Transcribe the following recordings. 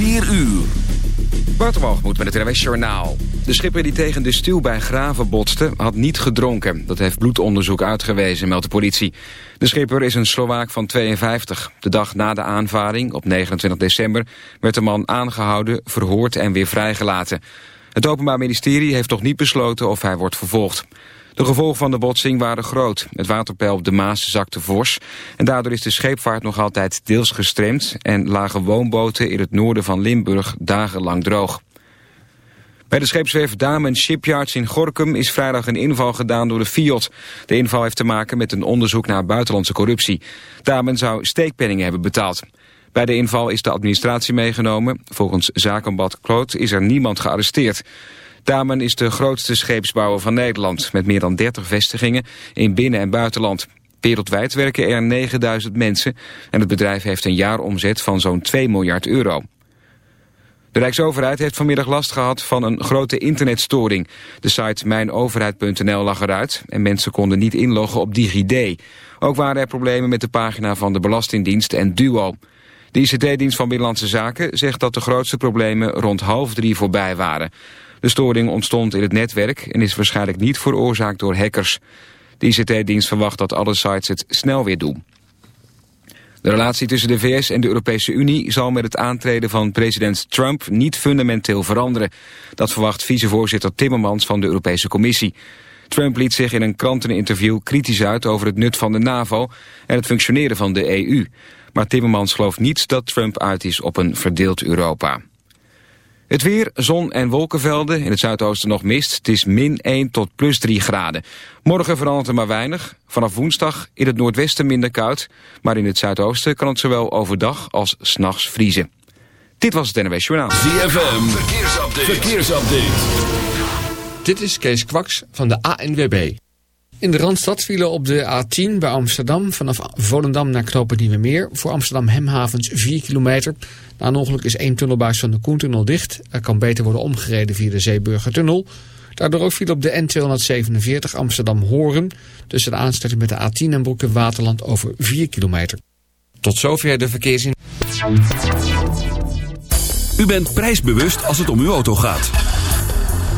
4 uur. moet met het NWS Journaal. De schipper die tegen de stuw bij Graven botste had niet gedronken. Dat heeft bloedonderzoek uitgewezen, meldt de politie. De schipper is een Slovaak van 52. De dag na de aanvaring, op 29 december, werd de man aangehouden, verhoord en weer vrijgelaten. Het Openbaar Ministerie heeft nog niet besloten of hij wordt vervolgd. De gevolgen van de botsing waren groot. Het waterpeil op de Maas zakte fors. En daardoor is de scheepvaart nog altijd deels gestremd... en lagen woonboten in het noorden van Limburg dagenlang droog. Bij de scheepswerf Damen Shipyards in Gorkum is vrijdag een inval gedaan door de Fiat. De inval heeft te maken met een onderzoek naar buitenlandse corruptie. Damen zou steekpenningen hebben betaald. Bij de inval is de administratie meegenomen. Volgens Zakenbad Kloot is er niemand gearresteerd. Damen is de grootste scheepsbouwer van Nederland... met meer dan 30 vestigingen in binnen- en buitenland. Wereldwijd werken er 9000 mensen... en het bedrijf heeft een jaaromzet van zo'n 2 miljard euro. De Rijksoverheid heeft vanmiddag last gehad van een grote internetstoring. De site mijnoverheid.nl lag eruit en mensen konden niet inloggen op DigiD. Ook waren er problemen met de pagina van de Belastingdienst en Duo. De ICT-dienst van Binnenlandse Zaken zegt dat de grootste problemen rond half drie voorbij waren. De storing ontstond in het netwerk en is waarschijnlijk niet veroorzaakt door hackers. De ICT-dienst verwacht dat alle sites het snel weer doen. De relatie tussen de VS en de Europese Unie zal met het aantreden van president Trump niet fundamenteel veranderen. Dat verwacht vicevoorzitter Timmermans van de Europese Commissie. Trump liet zich in een kranteninterview kritisch uit over het nut van de NAVO en het functioneren van de EU. Maar Timmermans gelooft niet dat Trump uit is op een verdeeld Europa. Het weer, zon en wolkenvelden. In het zuidoosten nog mist. Het is min 1 tot plus 3 graden. Morgen verandert er maar weinig. Vanaf woensdag in het noordwesten minder koud. Maar in het zuidoosten kan het zowel overdag als s'nachts vriezen. Dit was het NWS Journaal. ZFM, verkeersupdate. verkeersupdate. Dit is Kees Kwaks van de ANWB. In de Randstad vielen op de A10 bij Amsterdam vanaf Volendam naar Knopen Meer Voor Amsterdam Hemhavens 4 kilometer. Na een ongeluk is één tunnelbuis van de Koentunnel dicht. Er kan beter worden omgereden via de Zeeburgertunnel. Daardoor ook viel op de N247 Amsterdam-Horen... tussen de aansluiting met de A10 en Broeke Waterland over 4 kilometer. Tot zover de verkeersin. U bent prijsbewust als het om uw auto gaat.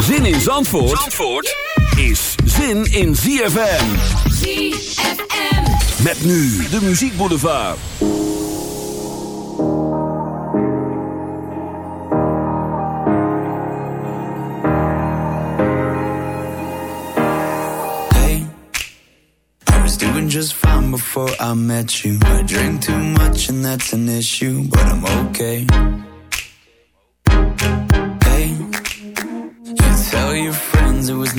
Zin in Zandvoort, Zandvoort is zin in ZFM. ZFM. Met nu de muziekboulevard. Hey, I was doing just fine before I met you. I drink too much and that's an issue, but I'm okay.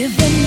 giving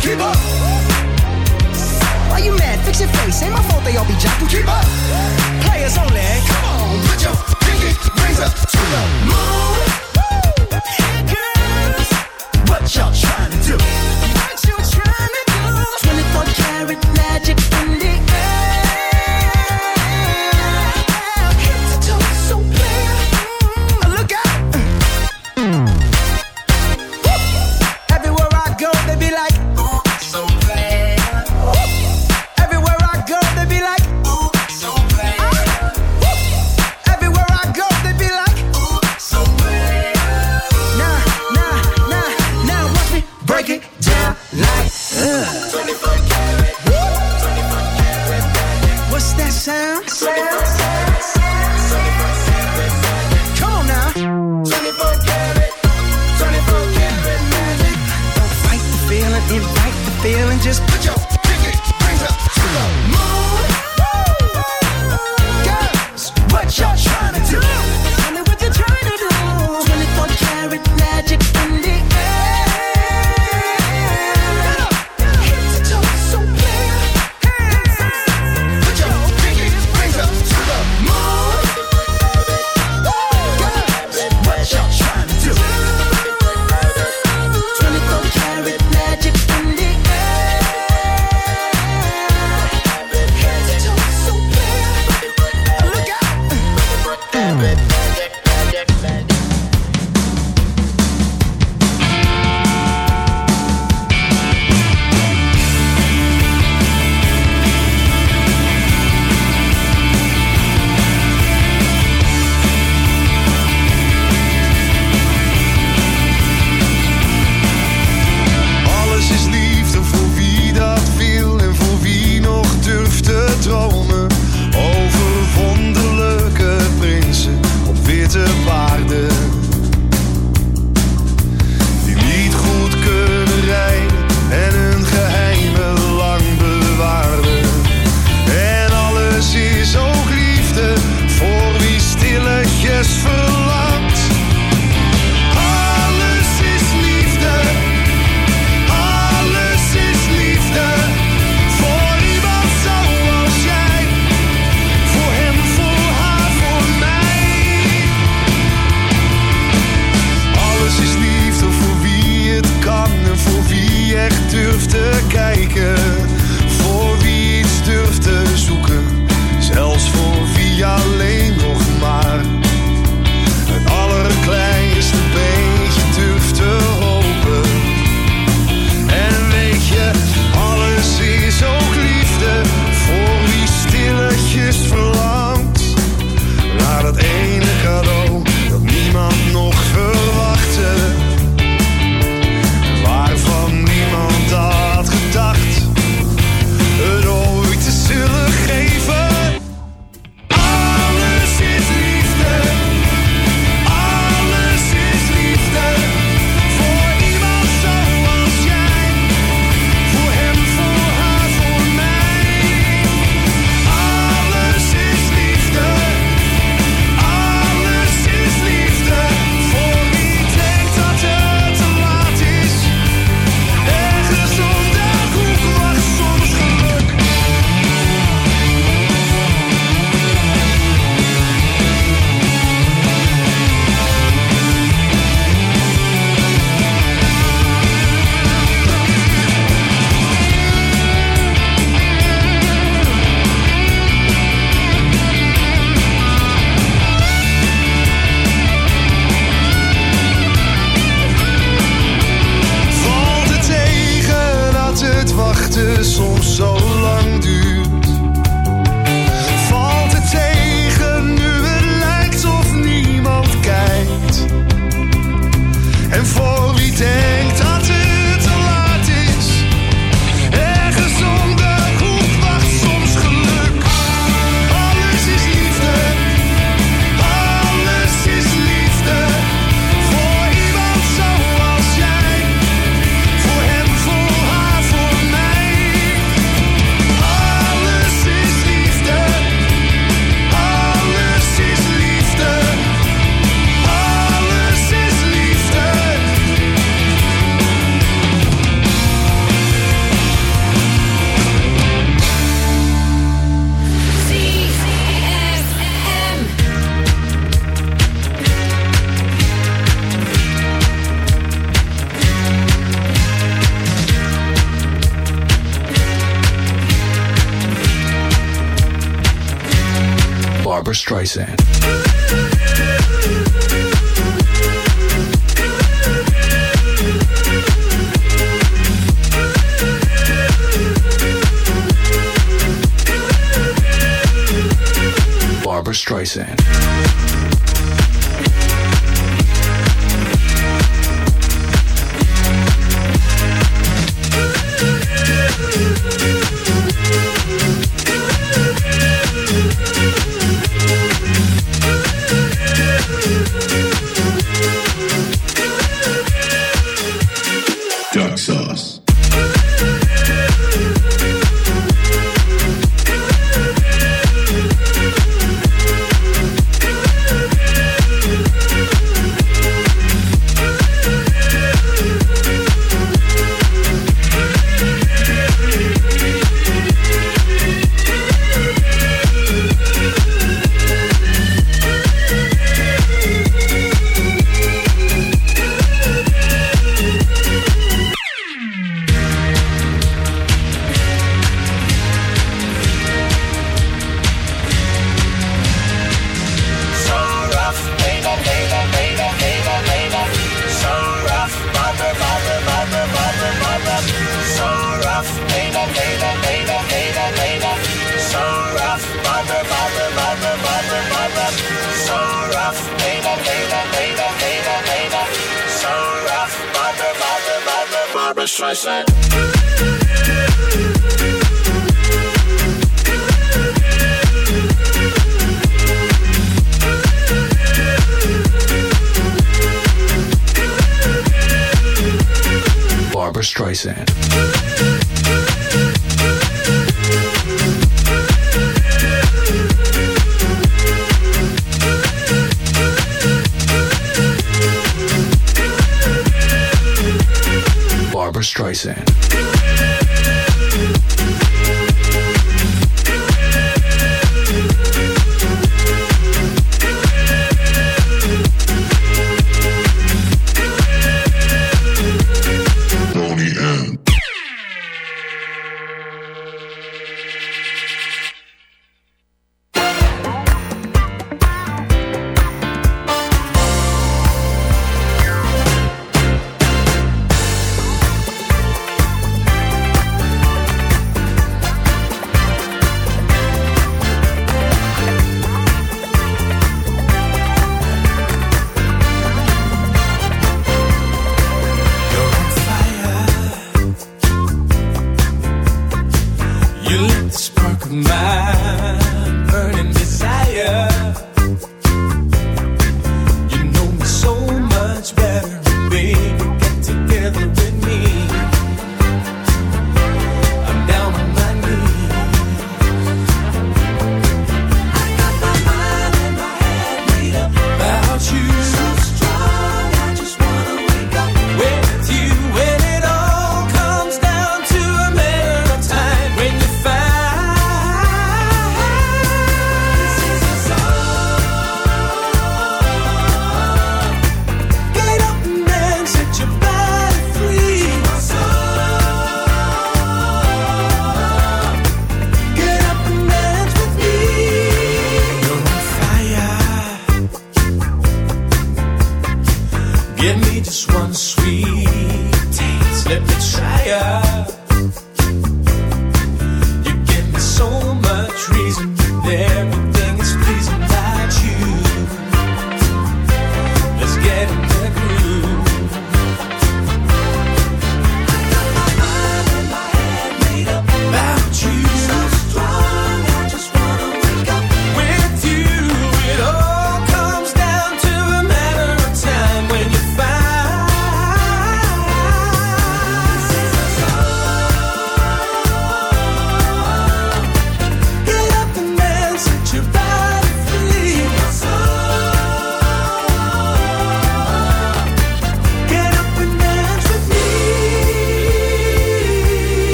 keep up. Why you mad? Fix your face. Ain't my fault they all be jocking. Keep up. Players only. Come on, put your pinky raise up to the moon. Here girls, what y'all.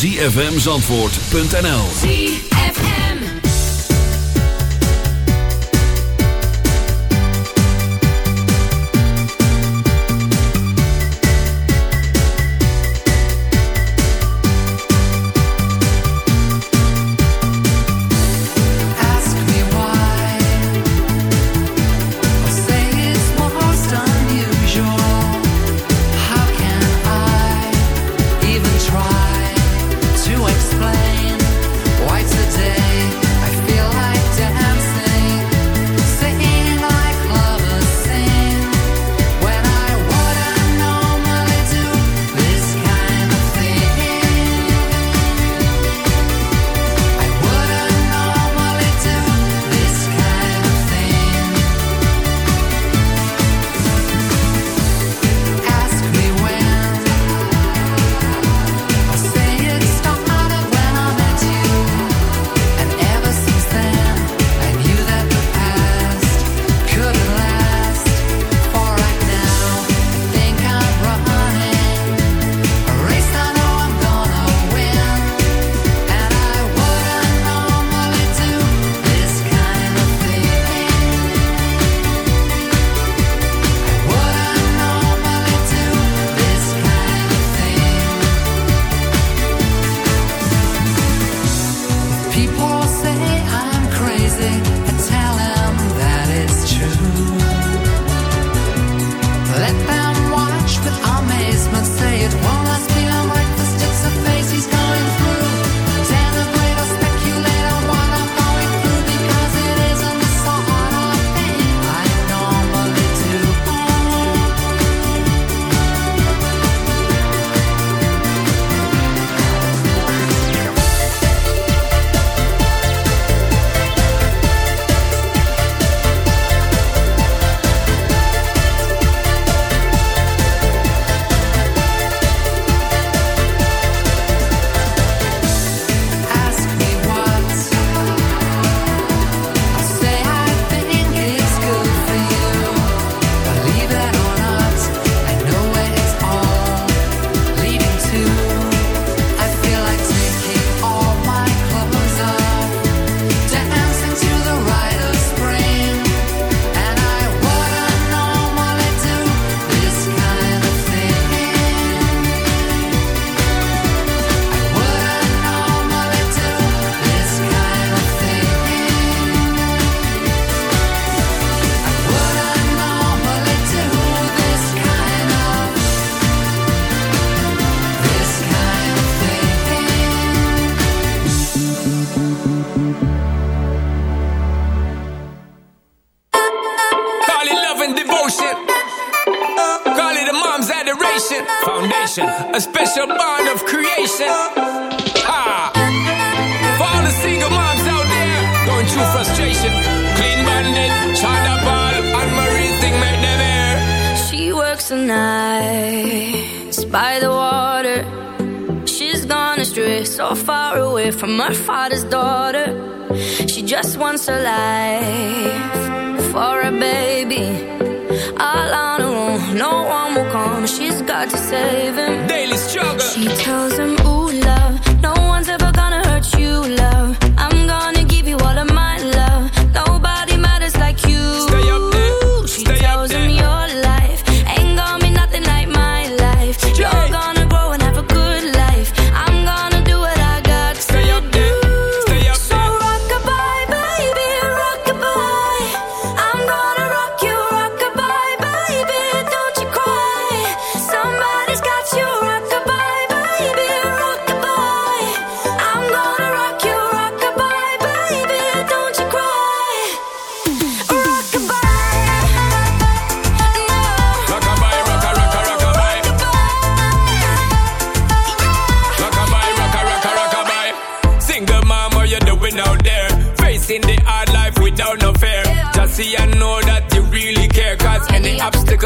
zfmzandvoort.nl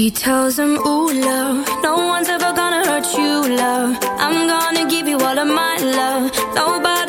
She tells him, Ooh, love, no one's ever gonna hurt you, love. I'm gonna give you all of my love. Nobody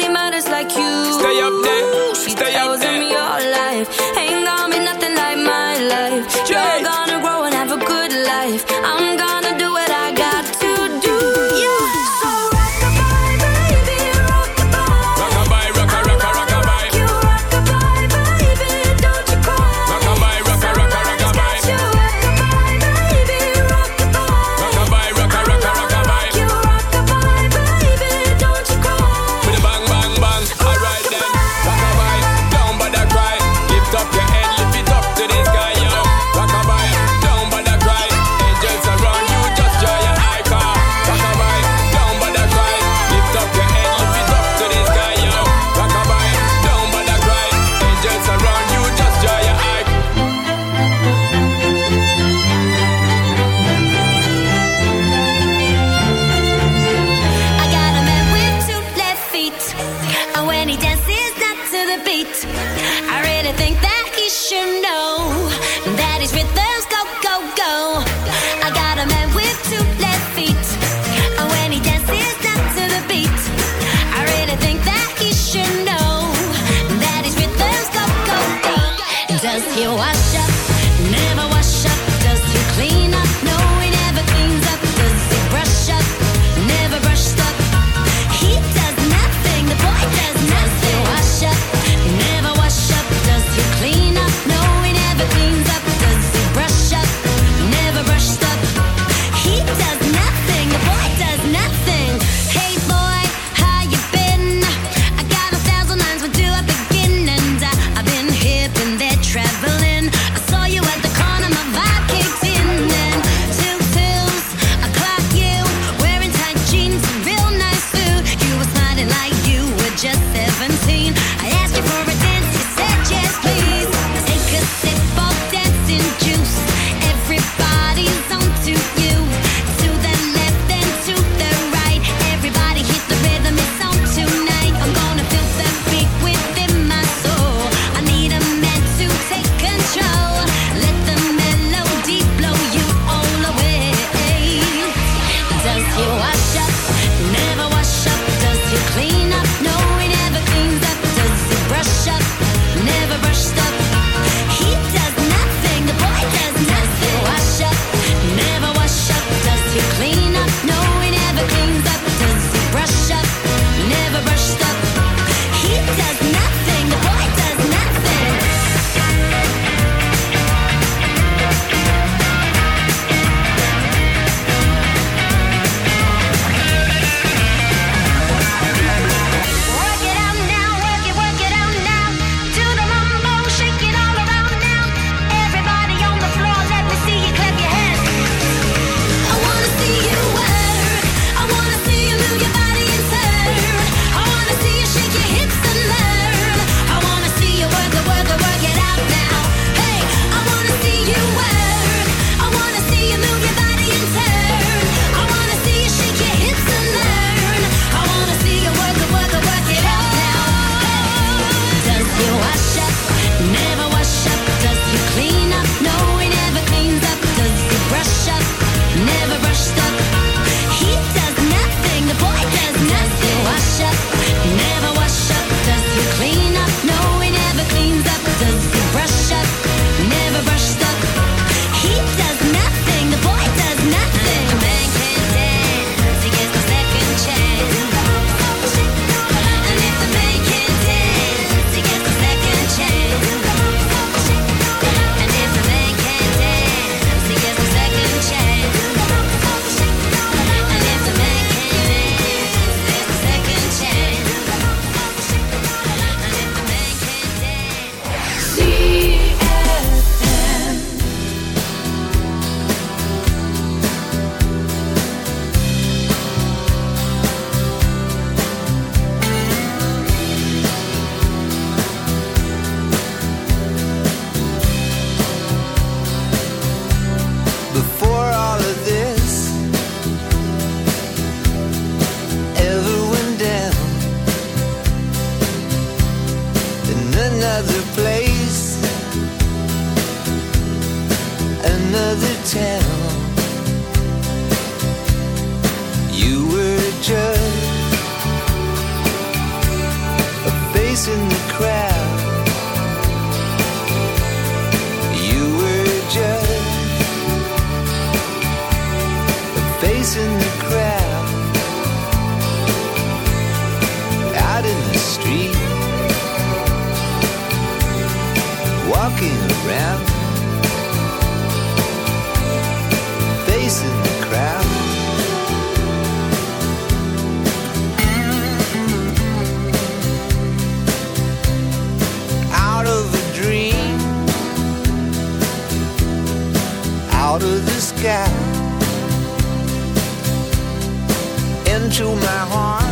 into my heart,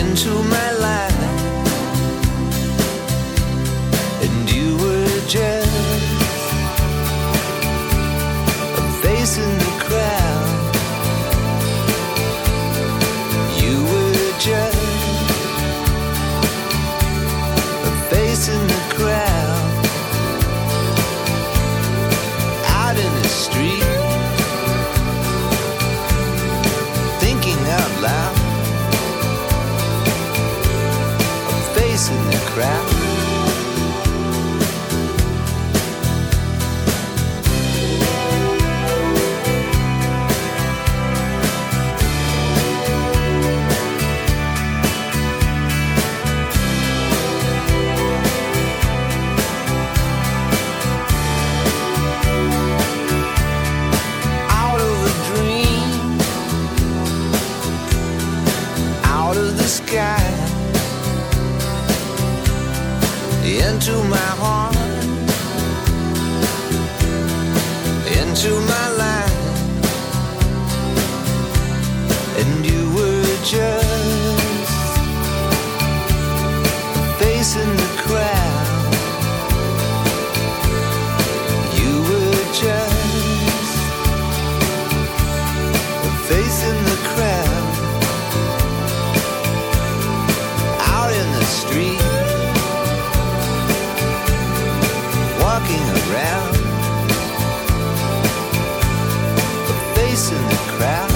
into my life, and you were just facing the facing just facing the crowd. You were just facing the crowd out in the street, walking around, facing the crowd.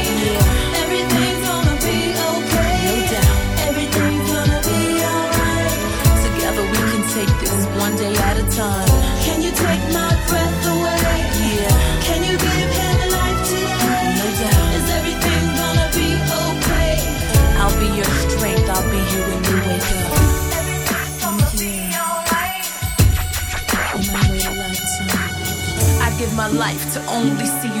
Take this one day at a time. Can you take my breath away? Yeah. Can you give him life today? No doubt. Is everything gonna be okay? I'll be your strength. I'll be here when you wake up. In my way of lifetime. I give my life to only see you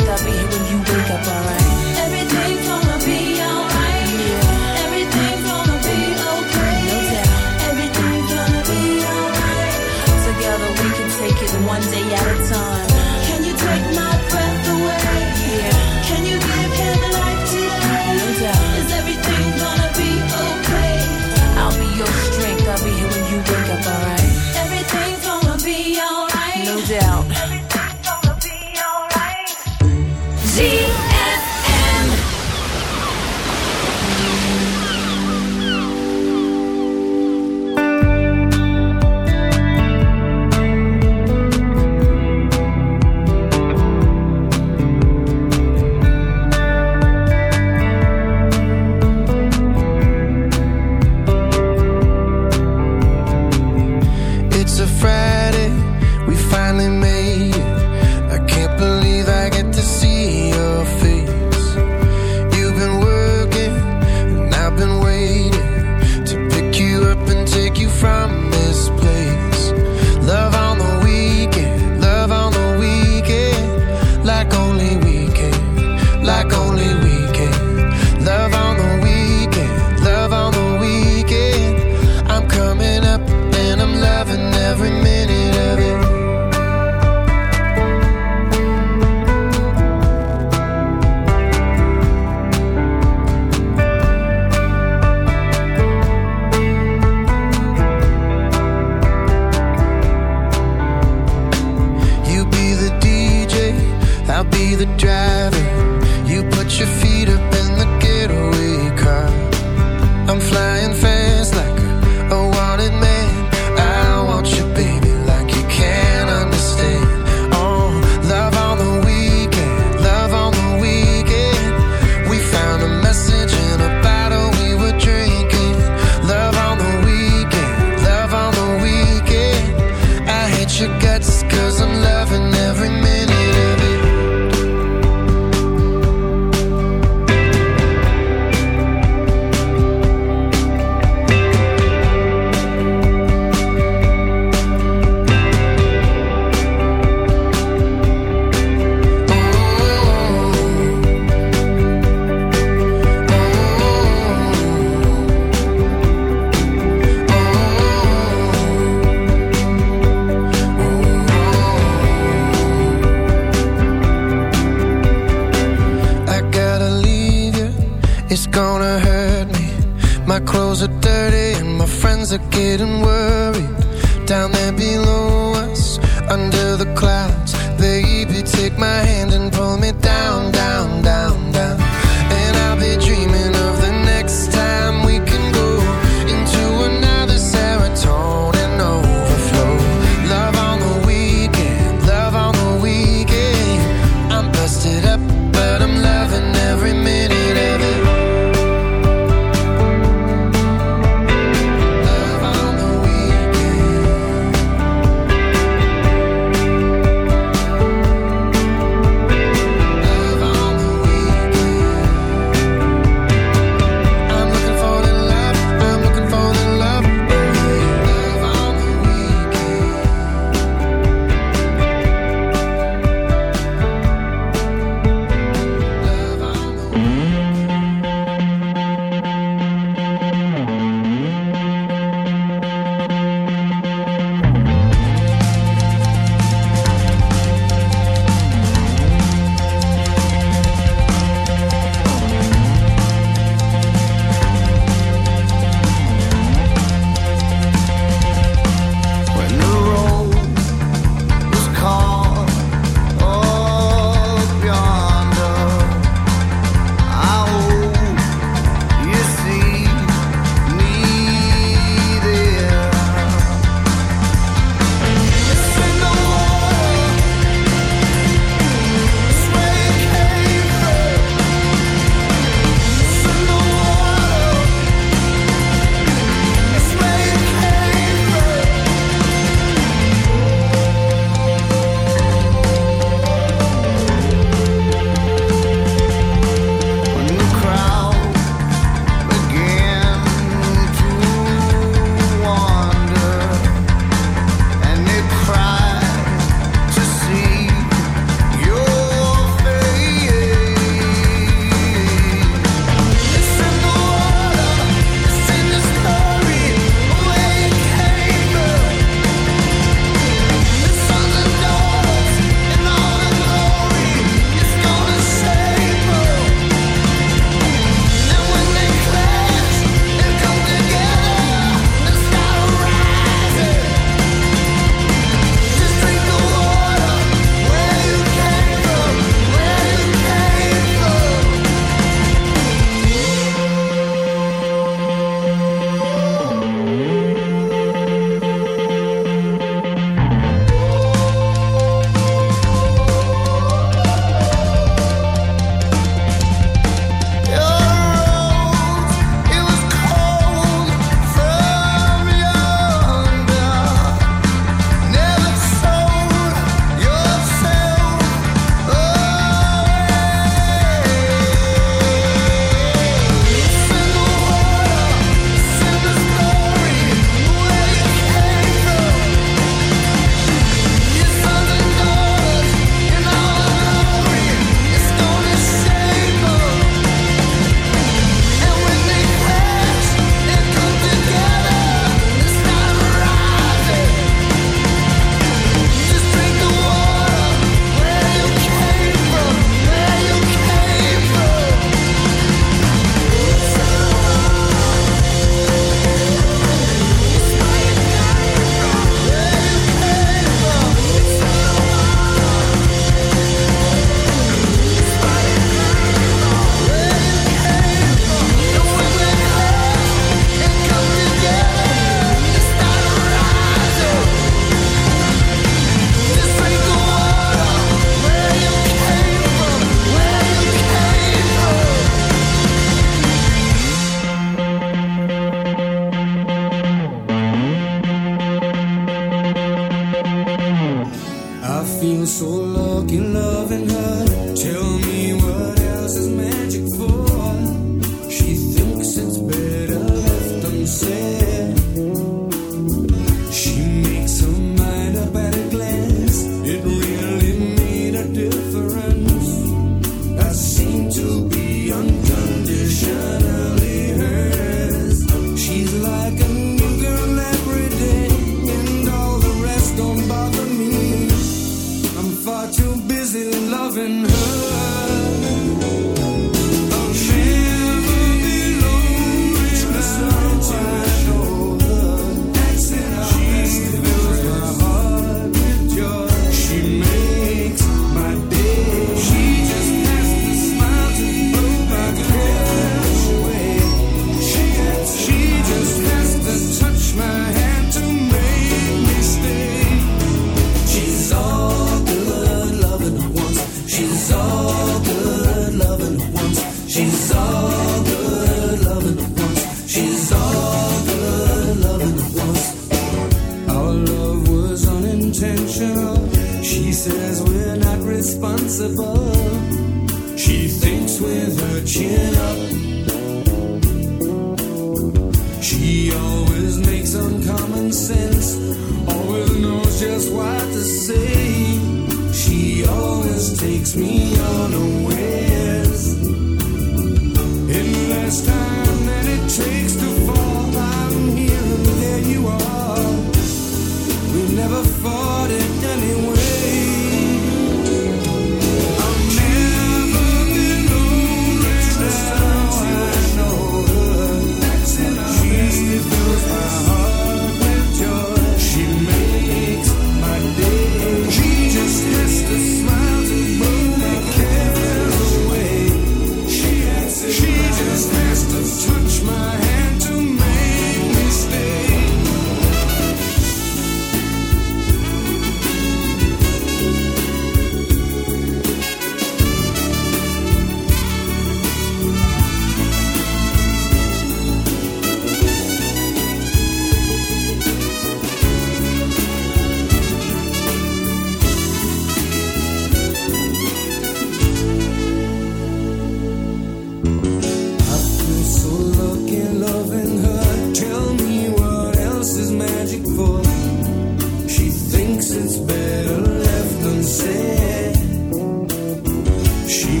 She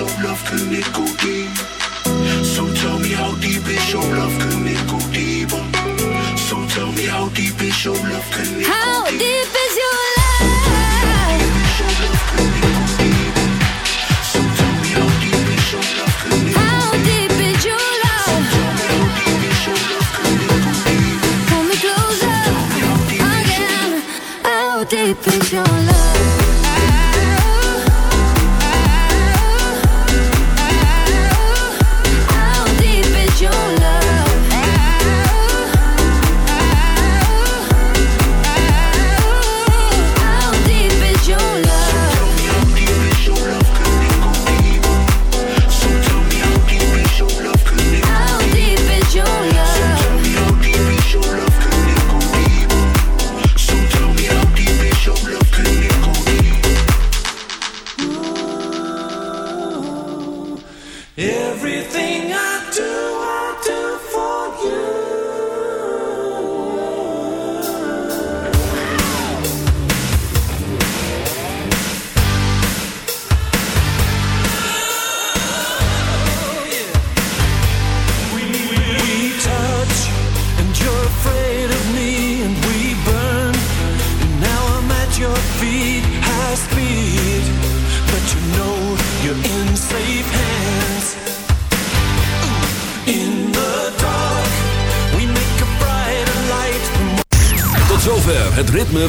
your love, can it go deep? So tell me how deep is your love, can it go deeper? So tell me how deep is your love, can it go deep deep?